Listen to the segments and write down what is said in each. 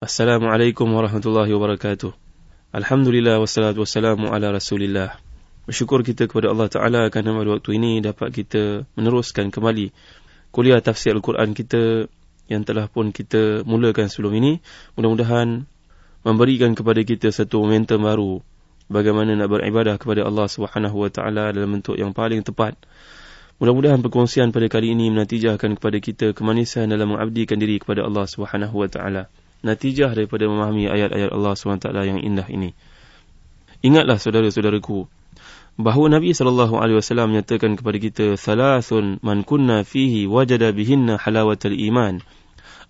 Assalamualaikum warahmatullahi wabarakatuh. Alhamdulillah wassalatu wassalamu ala Rasulillah. Bersyukur kita kepada Allah Taala kerana pada waktu ini dapat kita meneruskan kembali kuliah tafsir Al-Quran kita yang telah pun kita mulakan sebelum ini. Mudah-mudahan memberikan kepada kita satu momentum baru bagaimana nak beribadah kepada Allah Subhanahu wa taala dalam bentuk yang paling tepat. Mudah-mudahan perkongsian pada kali ini menatijahkan kepada kita kemanisan dalam mengabdikan diri kepada Allah Subhanahu wa taala natijah daripada memahami ayat-ayat Allah SWT yang indah ini. Ingatlah saudara-saudaraku, bahawa Nabi SAW menyatakan kepada kita, Thalathun man kunna fihi wajada bihinna halawatal iman,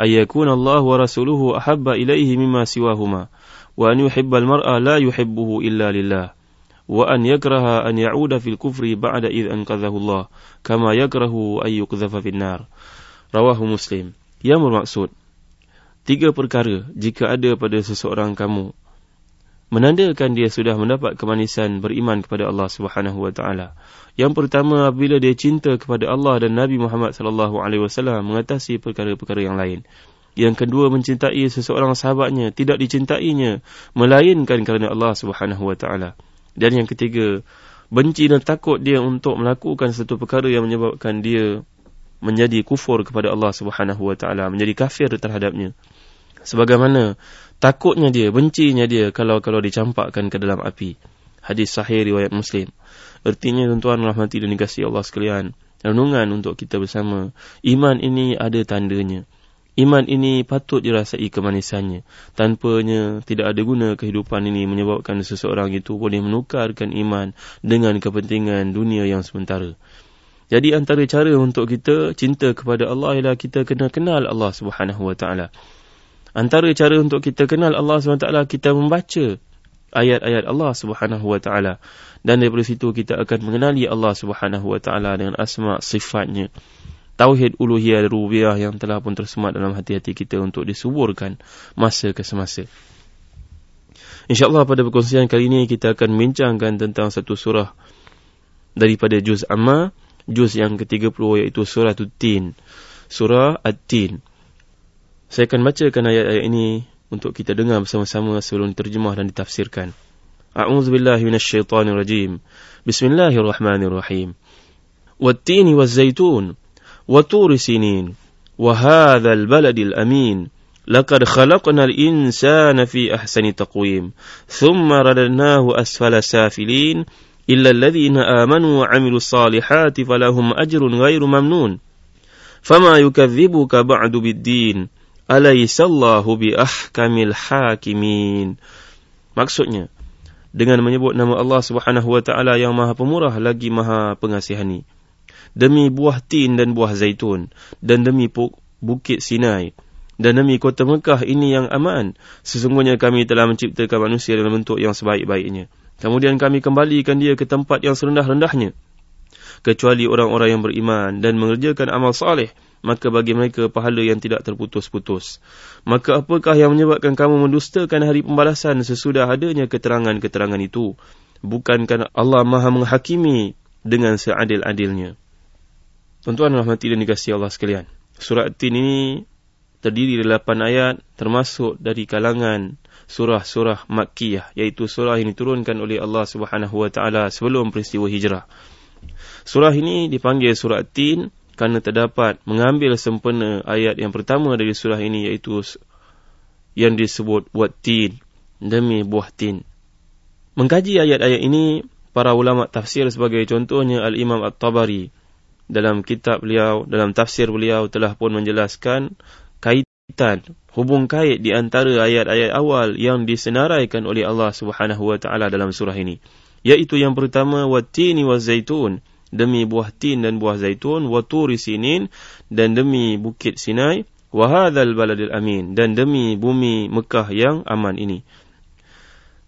ayyakun Allah wa rasuluhu ahabba ilaihi mimma siwahuma, wa an yuhibbal mar'a la yuhibbuhu illa lillah, wa an yakraha an ya'uda fil kufri ba'da idh anqadhahu Allah, kama yakrahu an yuqdhafa fil nar. Rawahu Muslim. Yang bermaksud, tiga perkara jika ada pada seseorang kamu menandakan dia sudah mendapat kemanisan beriman kepada Allah Subhanahu wa taala. Yang pertama apabila dia cinta kepada Allah dan Nabi Muhammad sallallahu alaihi wasallam mengatasi perkara-perkara yang lain. Yang kedua mencintai seseorang sahabatnya tidak dicintainya melainkan kerana Allah Subhanahu wa taala. Dan yang ketiga benci dan takut dia untuk melakukan satu perkara yang menyebabkan dia menjadi kufur kepada Allah Subhanahu wa taala, menjadi kafir terhadapnya sebagaimana takutnya dia, bencinya dia kalau kalau dicampakkan ke dalam api. Hadis sahih riwayat Muslim. Artinya tuan-tuan rahmati dan dikasihi Allah sekalian, renungan untuk kita bersama. Iman ini ada tandanya. Iman ini patut dirasai kemanisannya. Tanpanya tidak ada guna kehidupan ini menyebabkan seseorang itu boleh menukarkan iman dengan kepentingan dunia yang sementara. Jadi antara cara untuk kita cinta kepada Allah ialah kita kena kenal Allah Subhanahu Wa Taala. Antara cara untuk kita kenal Allah SWT, kita membaca ayat-ayat Allah SWT. Dan daripada situ kita akan mengenali Allah SWT dengan asma sifatnya. Tauhid uluhiyah dan rubiyah yang telah pun tersemat dalam hati-hati kita untuk disuburkan masa ke semasa. InsyaAllah pada perkongsian kali ini kita akan bincangkan tentang satu surah daripada Juz Amma, Juz yang ke-30 iaitu Surah Tin. Surah At-Tin. Saya akan bacakan ayat-ayat ini untuk kita dengar bersama-sama sebelum diterjemah dan ditafsirkan. A'udzu billahi minasyaitonir rajim. Bismillahirrahmanirrahim. Wat-tini waz-zaitun wa turi sinin wa hadzal baladil amin. Laqad khalaqnal insana fi ahsani taqwim. Thumma radadnahu asfala safilin illa alladhina amanu wa 'amilus salihati falahum ajrun ghairu mamnun. Fama Alaihissallahu bi ahkamil hakimin. Maksudnya, dengan menyebut nama Allah Subhanahu wa taala yang Maha Pemurah lagi Maha Pengasihani. Demi buah tin dan buah zaitun dan demi bukit Sinai dan demi kota Mekah ini yang aman, sesungguhnya kami telah menciptakan manusia dalam bentuk yang sebaik-baiknya. Kemudian kami kembalikan dia ke tempat yang serendah-rendahnya. Kecuali orang-orang yang beriman dan mengerjakan amal saleh maka bagi mereka pahala yang tidak terputus-putus. Maka apakah yang menyebabkan kamu mendustakan hari pembalasan sesudah adanya keterangan-keterangan itu? Bukankah Allah maha menghakimi dengan seadil-adilnya? Tuan-tuan rahmati dan dikasih Allah sekalian. Surat Tin ini terdiri dari 8 ayat termasuk dari kalangan surah-surah Makkiyah iaitu surah yang diturunkan oleh Allah Subhanahu wa taala sebelum peristiwa hijrah. Surah ini dipanggil surah Tin kerana terdapat mengambil sempena ayat yang pertama dari surah ini iaitu yang disebut buat tin demi buah tin. Mengkaji ayat-ayat ini, para ulama tafsir sebagai contohnya Al-Imam At-Tabari dalam kitab beliau, dalam tafsir beliau telah pun menjelaskan kaitan, hubung kait di antara ayat-ayat awal yang disenaraikan oleh Allah Subhanahu wa taala dalam surah ini. Iaitu yang pertama, wat-tini waz-zaitun demi buah tin dan buah zaitun wa turi sinin dan demi bukit Sinai wa hadzal baladil amin dan demi bumi Mekah yang aman ini.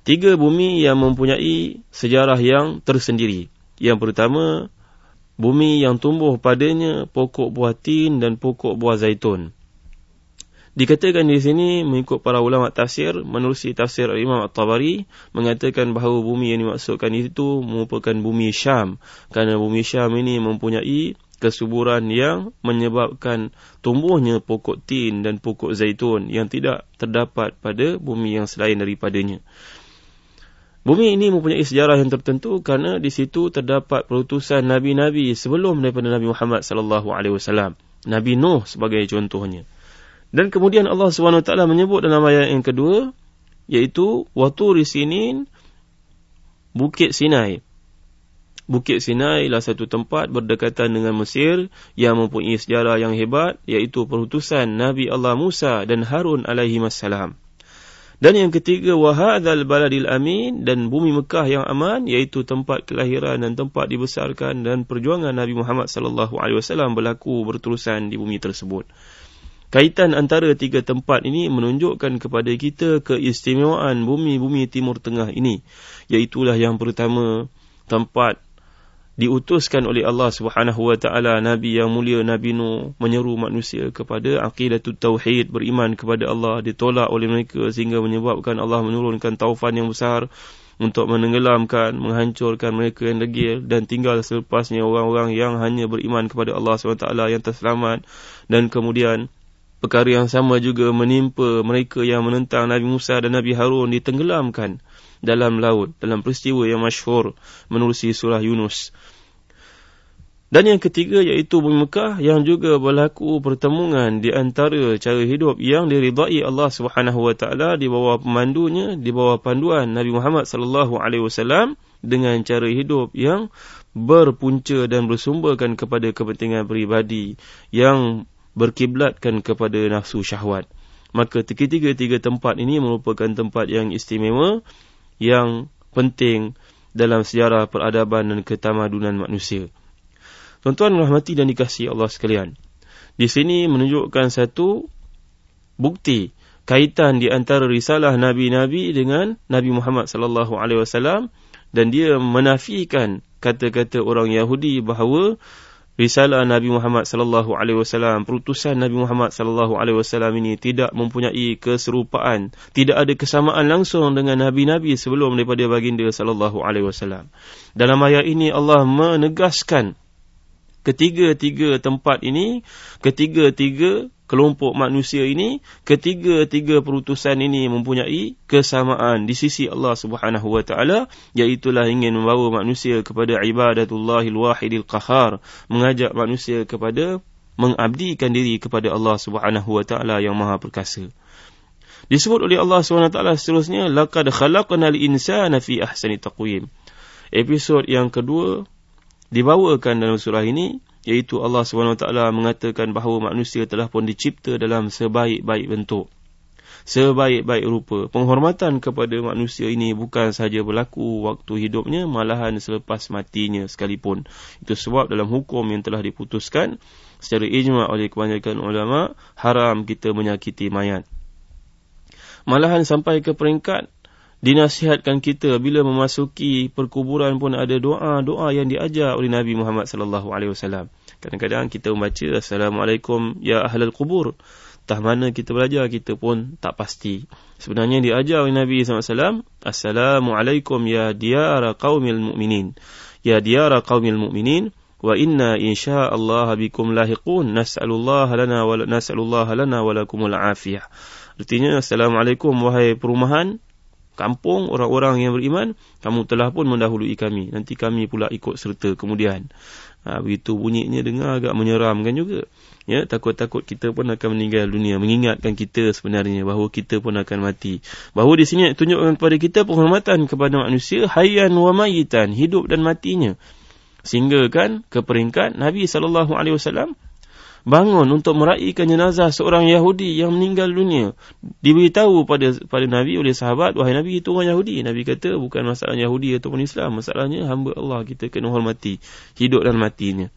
Tiga bumi yang mempunyai sejarah yang tersendiri. Yang pertama bumi yang tumbuh padanya pokok buah tin dan pokok buah zaitun Dikatakan di sini mengikut para ulama tafsir menerusi tafsir Imam At-Tabari mengatakan bahawa bumi yang dimaksudkan itu merupakan bumi Syam kerana bumi Syam ini mempunyai kesuburan yang menyebabkan tumbuhnya pokok tin dan pokok zaitun yang tidak terdapat pada bumi yang selain daripadanya. Bumi ini mempunyai sejarah yang tertentu kerana di situ terdapat perutusan nabi-nabi sebelum daripada Nabi Muhammad sallallahu alaihi wasallam. Nabi Nuh sebagai contohnya. Dan kemudian Allah SWT menyebut dalam ayat yang kedua iaitu Waturi Sinin Bukit Sinai. Bukit Sinai adalah satu tempat berdekatan dengan Mesir yang mempunyai sejarah yang hebat iaitu perutusan Nabi Allah Musa dan Harun alaihi wassalam. Dan yang ketiga, wahadzal baladil amin dan bumi Mekah yang aman iaitu tempat kelahiran dan tempat dibesarkan dan perjuangan Nabi Muhammad sallallahu alaihi wasallam berlaku berterusan di bumi tersebut. Kaitan antara tiga tempat ini menunjukkan kepada kita keistimewaan bumi-bumi Timur Tengah ini. Iaitulah yang pertama tempat diutuskan oleh Allah taala nabi yang mulia Nabi Nuh menyeru manusia kepada aqidatut tauhid beriman kepada Allah ditolak oleh mereka sehingga menyebabkan Allah menurunkan taufan yang besar untuk menenggelamkan menghancurkan mereka yang degil dan tinggal selepasnya orang-orang yang hanya beriman kepada Allah SWT yang terselamat dan kemudian perkara yang sama juga menimpa mereka yang menentang Nabi Musa dan Nabi Harun ditenggelamkan dalam laut dalam peristiwa yang masyhur menerusi surah Yunus. Dan yang ketiga iaitu bumi Mekah yang juga berlaku pertemuan di antara cara hidup yang diridai Allah taala di bawah pemandunya di bawah panduan Nabi Muhammad sallallahu alaihi wasallam dengan cara hidup yang berpunca dan bersumberkan kepada kepentingan peribadi yang berkiblatkan kepada nafsu syahwat. Maka ketiga-tiga tempat ini merupakan tempat yang istimewa yang penting dalam sejarah peradaban dan ketamadunan manusia. Tuan-tuan rahmati dan dikasihi Allah sekalian. Di sini menunjukkan satu bukti kaitan di antara risalah nabi-nabi dengan Nabi Muhammad sallallahu alaihi wasallam dan dia menafikan kata-kata orang Yahudi bahawa risalah Nabi Muhammad sallallahu alaihi wasallam perutusan Nabi Muhammad sallallahu alaihi wasallam ini tidak mempunyai keserupaan tidak ada kesamaan langsung dengan nabi-nabi sebelum daripada baginda sallallahu alaihi wasallam. Dalam ayat ini Allah menegaskan ketiga-tiga tempat ini ketiga-tiga kelompok manusia ini ketiga-tiga perutusan ini mempunyai kesamaan di sisi Allah Subhanahu wa taala iaitu ingin membawa manusia kepada ibadatullahil wahidil qahar mengajak manusia kepada mengabdikan diri kepada Allah Subhanahu wa taala yang maha perkasa. Disebut oleh Allah Subhanahu wa taala seterusnya laqad khalaqnal insana fi ahsani taqwim. Episod yang kedua dibawakan dalam surah ini iaitu Allah SWT mengatakan bahawa manusia telah pun dicipta dalam sebaik-baik bentuk. Sebaik-baik rupa. Penghormatan kepada manusia ini bukan sahaja berlaku waktu hidupnya, malahan selepas matinya sekalipun. Itu sebab dalam hukum yang telah diputuskan secara ijma' oleh kebanyakan ulama' haram kita menyakiti mayat. Malahan sampai ke peringkat dinasihatkan kita bila memasuki perkuburan pun ada doa-doa yang diajar oleh Nabi Muhammad sallallahu alaihi wasallam. Kadang-kadang kita membaca assalamualaikum ya ahlal kubur. Tah mana kita belajar kita pun tak pasti. Sebenarnya diajar oleh Nabi wasallam assalamualaikum ya diyara qaumil mu'minin. Ya diyara qaumil mu'minin wa inna insyaallah bikum lahiqun nas'alullaha lana wa nas'alullaha lana wa lakumul afiyah. Artinya assalamualaikum wahai perumahan kampung orang-orang yang beriman kamu telah pun mendahului kami. Nanti kami pula ikut serta kemudian. Ha, begitu bunyinya dengar agak menyeramkan juga. Ya takut-takut kita pun akan meninggal dunia. Mengingatkan kita sebenarnya bahawa kita pun akan mati. Bahawa di sini tunjukkan kepada kita penghormatan kepada manusia hayyan wa mayitan hidup dan matinya. Sehingga kan ke peringkat Nabi sallallahu alaihi wasallam bangun untuk meraihkan jenazah seorang Yahudi yang meninggal dunia. Diberitahu pada pada Nabi oleh sahabat, wahai Nabi itu orang Yahudi. Nabi kata bukan masalah Yahudi ataupun Islam, masalahnya hamba Allah kita kena hormati hidup dan matinya.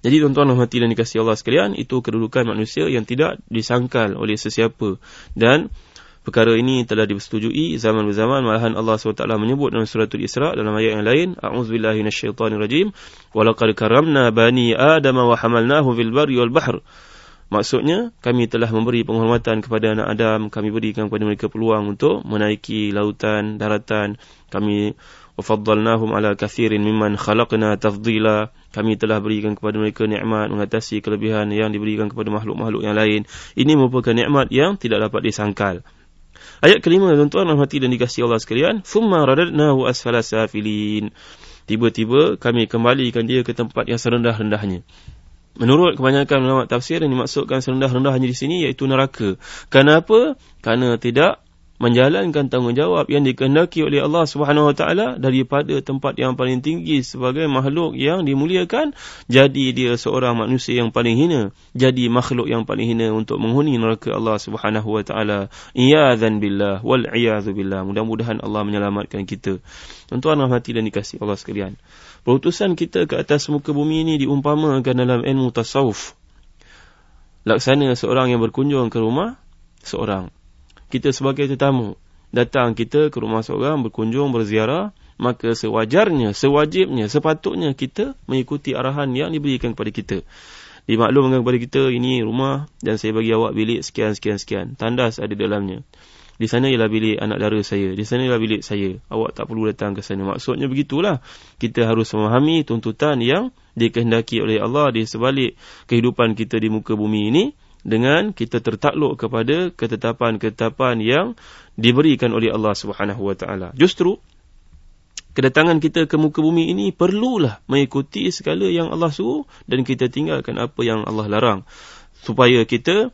Jadi tuan-tuan dan hati dan Allah sekalian, itu kedudukan manusia yang tidak disangkal oleh sesiapa. Dan Perkara ini telah disetujui zaman berzaman malahan Allah SWT menyebut dalam suratul Isra dalam ayat yang lain a'udzubillahi minasyaitonirrajim walaqad karamna bani adam wa hamalnahum fil barri wal bahr Maksudnya, kami telah memberi penghormatan kepada anak Adam, kami berikan kepada mereka peluang untuk menaiki lautan, daratan. Kami wafaddalnahum ala kathirin mimman khalaqna tafdila. Kami telah berikan kepada mereka nikmat mengatasi kelebihan yang diberikan kepada makhluk-makhluk yang lain. Ini merupakan nikmat yang tidak dapat disangkal. Ayat kelima, tuan-tuan, rahmati dan dikasih Allah sekalian. Thumma radadnahu asfala safilin. Tiba-tiba kami kembalikan dia ke tempat yang serendah-rendahnya. Menurut kebanyakan ulama tafsir yang dimaksudkan serendah-rendahnya di sini iaitu neraka. Kenapa? Kerana tidak menjalankan tanggungjawab yang dikehendaki oleh Allah Subhanahu Wa daripada tempat yang paling tinggi sebagai makhluk yang dimuliakan jadi dia seorang manusia yang paling hina jadi makhluk yang paling hina untuk menghuni neraka Allah Subhanahu Wa Taala iyadzan billah wal iyadzu billah mudah-mudahan Allah menyelamatkan kita tuan-tuan rahmati dan dikasihi Allah sekalian Perutusan kita ke atas muka bumi ini diumpamakan dalam ilmu tasawuf. Laksana seorang yang berkunjung ke rumah seorang. Kita sebagai tetamu datang kita ke rumah seorang berkunjung berziarah maka sewajarnya, sewajibnya, sepatutnya kita mengikuti arahan yang diberikan kepada kita. Dimaklumkan kepada kita ini rumah dan saya bagi awak bilik sekian sekian sekian. Tandas ada dalamnya. Di sana ialah bilik anak dara saya. Di sana ialah bilik saya. Awak tak perlu datang ke sana. Maksudnya begitulah. Kita harus memahami tuntutan yang dikehendaki oleh Allah di sebalik kehidupan kita di muka bumi ini. Dengan kita tertakluk kepada ketetapan-ketetapan yang diberikan oleh Allah SWT. Justru, kedatangan kita ke muka bumi ini perlulah mengikuti segala yang Allah suruh dan kita tinggalkan apa yang Allah larang. Supaya kita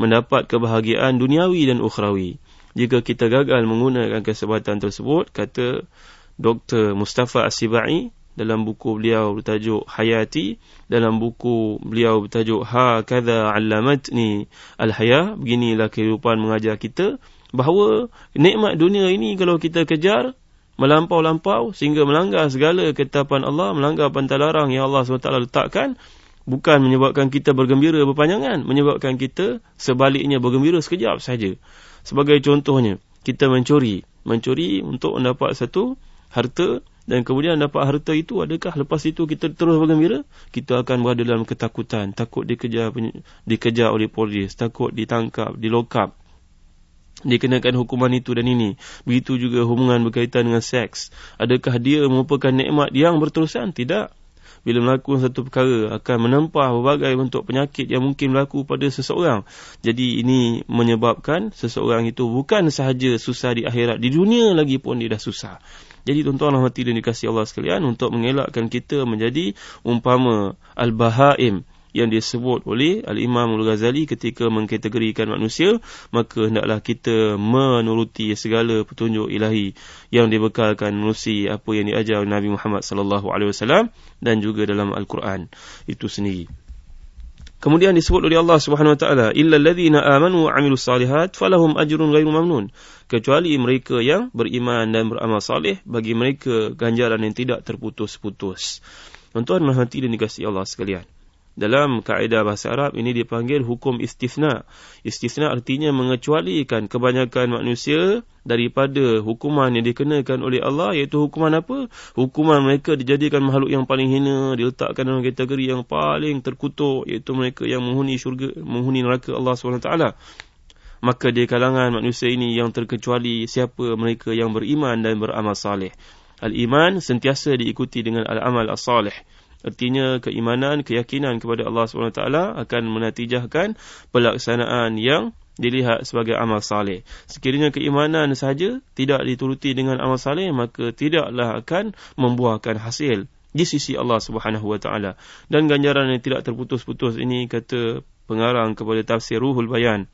mendapat kebahagiaan duniawi dan ukhrawi jika kita gagal menggunakan kesempatan tersebut kata Dr. Mustafa Asibai dalam buku beliau bertajuk Hayati dalam buku beliau bertajuk Ha Kadha Allamatni Al-Haya beginilah kehidupan mengajar kita bahawa nikmat dunia ini kalau kita kejar melampau-lampau sehingga melanggar segala ketetapan Allah melanggar pantalarang yang Allah SWT letakkan bukan menyebabkan kita bergembira berpanjangan menyebabkan kita sebaliknya bergembira sekejap saja Sebagai contohnya, kita mencuri. Mencuri untuk mendapat satu harta dan kemudian dapat harta itu adakah lepas itu kita terus bergembira? Kita akan berada dalam ketakutan. Takut dikejar, dikejar oleh polis. Takut ditangkap, dilokap. Dikenakan hukuman itu dan ini. Begitu juga hubungan berkaitan dengan seks. Adakah dia merupakan nikmat yang berterusan? Tidak bila melakukan satu perkara akan menempah berbagai bentuk penyakit yang mungkin berlaku pada seseorang. Jadi ini menyebabkan seseorang itu bukan sahaja susah di akhirat, di dunia lagi pun dia dah susah. Jadi tuan-tuan dan hati dan dikasih Allah sekalian untuk mengelakkan kita menjadi umpama al-bahaim yang disebut oleh Al-Imam Al-Ghazali ketika mengkategorikan manusia, maka hendaklah kita menuruti segala petunjuk ilahi yang dibekalkan manusia apa yang diajar Nabi Muhammad sallallahu alaihi wasallam dan juga dalam Al-Quran itu sendiri. Kemudian disebut oleh Allah Subhanahu wa taala, "Illal ladzina amanu wa 'amilus salihat falahum ajrun ghairu mamnun." Kecuali mereka yang beriman dan beramal saleh, bagi mereka ganjaran yang tidak terputus-putus. Tuan-tuan dan hadirin dikasihi Allah sekalian. Dalam kaedah bahasa Arab ini dipanggil hukum istisna. Istisna artinya mengecualikan kebanyakan manusia daripada hukuman yang dikenakan oleh Allah iaitu hukuman apa? Hukuman mereka dijadikan makhluk yang paling hina, diletakkan dalam kategori yang paling terkutuk iaitu mereka yang menghuni syurga, menghuni neraka Allah SWT. Maka di kalangan manusia ini yang terkecuali siapa mereka yang beriman dan beramal saleh. Al-iman sentiasa diikuti dengan al-amal as-salih. Artinya keimanan, keyakinan kepada Allah SWT akan menatijahkan pelaksanaan yang dilihat sebagai amal saleh. Sekiranya keimanan sahaja tidak dituruti dengan amal saleh, maka tidaklah akan membuahkan hasil di sisi Allah Subhanahu Wa Taala. Dan ganjaran yang tidak terputus-putus ini kata pengarang kepada tafsir Ruhul Bayan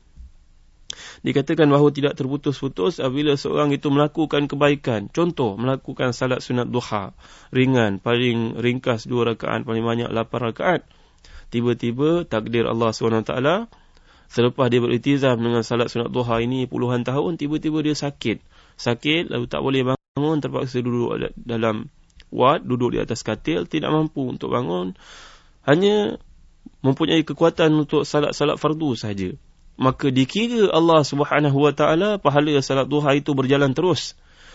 Dikatakan bahawa tidak terputus-putus apabila seorang itu melakukan kebaikan. Contoh, melakukan salat sunat duha. Ringan, paling ringkas dua rakaat, paling banyak lapan rakaat. Tiba-tiba takdir Allah SWT, selepas dia beritizam dengan salat sunat duha ini puluhan tahun, tiba-tiba dia sakit. Sakit, lalu tak boleh bangun, terpaksa duduk dalam wad, duduk di atas katil, tidak mampu untuk bangun. Hanya mempunyai kekuatan untuk salat-salat fardu saja maka dikira Allah Subhanahu wa taala pahala salat duha itu berjalan terus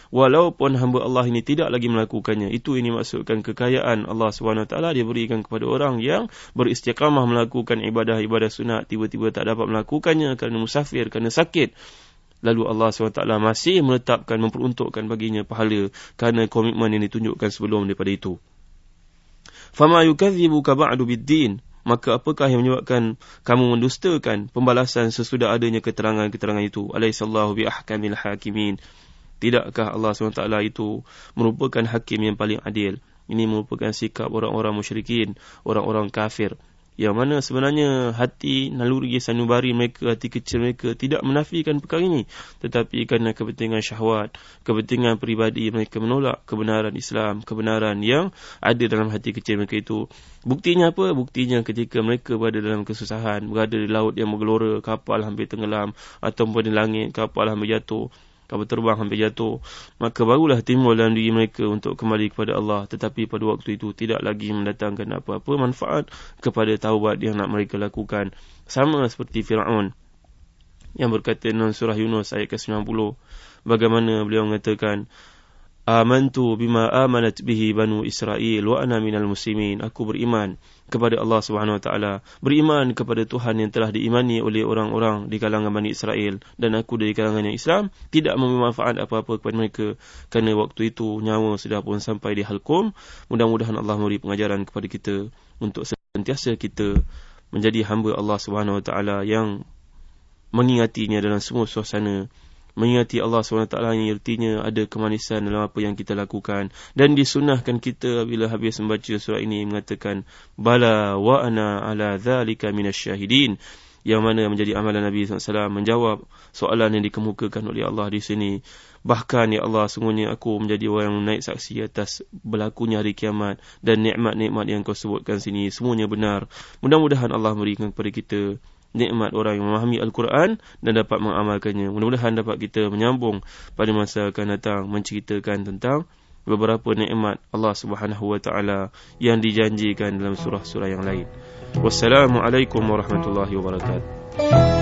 walaupun hamba Allah ini tidak lagi melakukannya. Itu ini maksudkan kekayaan Allah SWT dia berikan kepada orang yang beristiqamah melakukan ibadah-ibadah sunat tiba-tiba tak dapat melakukannya kerana musafir, kerana sakit. Lalu Allah SWT masih menetapkan, memperuntukkan baginya pahala kerana komitmen yang ditunjukkan sebelum daripada itu. Fama yukadzibuka ba'du bid-din maka apakah yang menyebabkan kamu mendustakan pembalasan sesudah adanya keterangan-keterangan itu? Alaihissallahu bi ahkamil hakimin. Tidakkah Allah SWT itu merupakan hakim yang paling adil? Ini merupakan sikap orang-orang musyrikin orang-orang kafir yang mana sebenarnya hati naluri sanubari mereka, hati kecil mereka tidak menafikan perkara ini. Tetapi kerana kepentingan syahwat, kepentingan peribadi mereka menolak kebenaran Islam, kebenaran yang ada dalam hati kecil mereka itu. Buktinya apa? Buktinya ketika mereka berada dalam kesusahan, berada di laut yang menggelora, kapal hampir tenggelam, ataupun di langit, kapal hampir jatuh kapal terbang hampir jatuh maka barulah timbul dalam diri mereka untuk kembali kepada Allah. Tetapi pada waktu itu tidak lagi mendatangkan apa-apa manfaat kepada taubat yang nak mereka lakukan. Sama seperti Firaun yang berkata dalam surah Yunus ayat ke-90 bagaimana beliau mengatakan Amantu bima amanat bihi banu Israel wa ana minal muslimin. Aku beriman kepada Allah Subhanahu wa taala, beriman kepada Tuhan yang telah diimani oleh orang-orang di kalangan Bani Israel dan aku dari kalangan yang Islam tidak memberi manfaat apa-apa kepada mereka kerana waktu itu nyawa sudah pun sampai di halkum. Mudah-mudahan Allah memberi pengajaran kepada kita untuk sentiasa kita menjadi hamba Allah Subhanahu wa taala yang mengingatinya dalam semua suasana mengingati Allah SWT yang artinya ada kemanisan dalam apa yang kita lakukan. Dan disunahkan kita bila habis membaca surah ini mengatakan bala wa ana ala dhalika minasyahidin. Yang mana menjadi amalan Nabi SAW menjawab soalan yang dikemukakan oleh Allah di sini. Bahkan ya Allah sungguhnya aku menjadi orang yang naik saksi atas berlakunya hari kiamat dan nikmat-nikmat yang kau sebutkan sini. Semuanya benar. Mudah-mudahan Allah memberikan kepada kita nikmat orang yang memahami Al-Quran dan dapat mengamalkannya. Mudah-mudahan dapat kita menyambung pada masa akan datang menceritakan tentang beberapa nikmat Allah Subhanahu wa taala yang dijanjikan dalam surah-surah yang lain. Wassalamualaikum warahmatullahi wabarakatuh.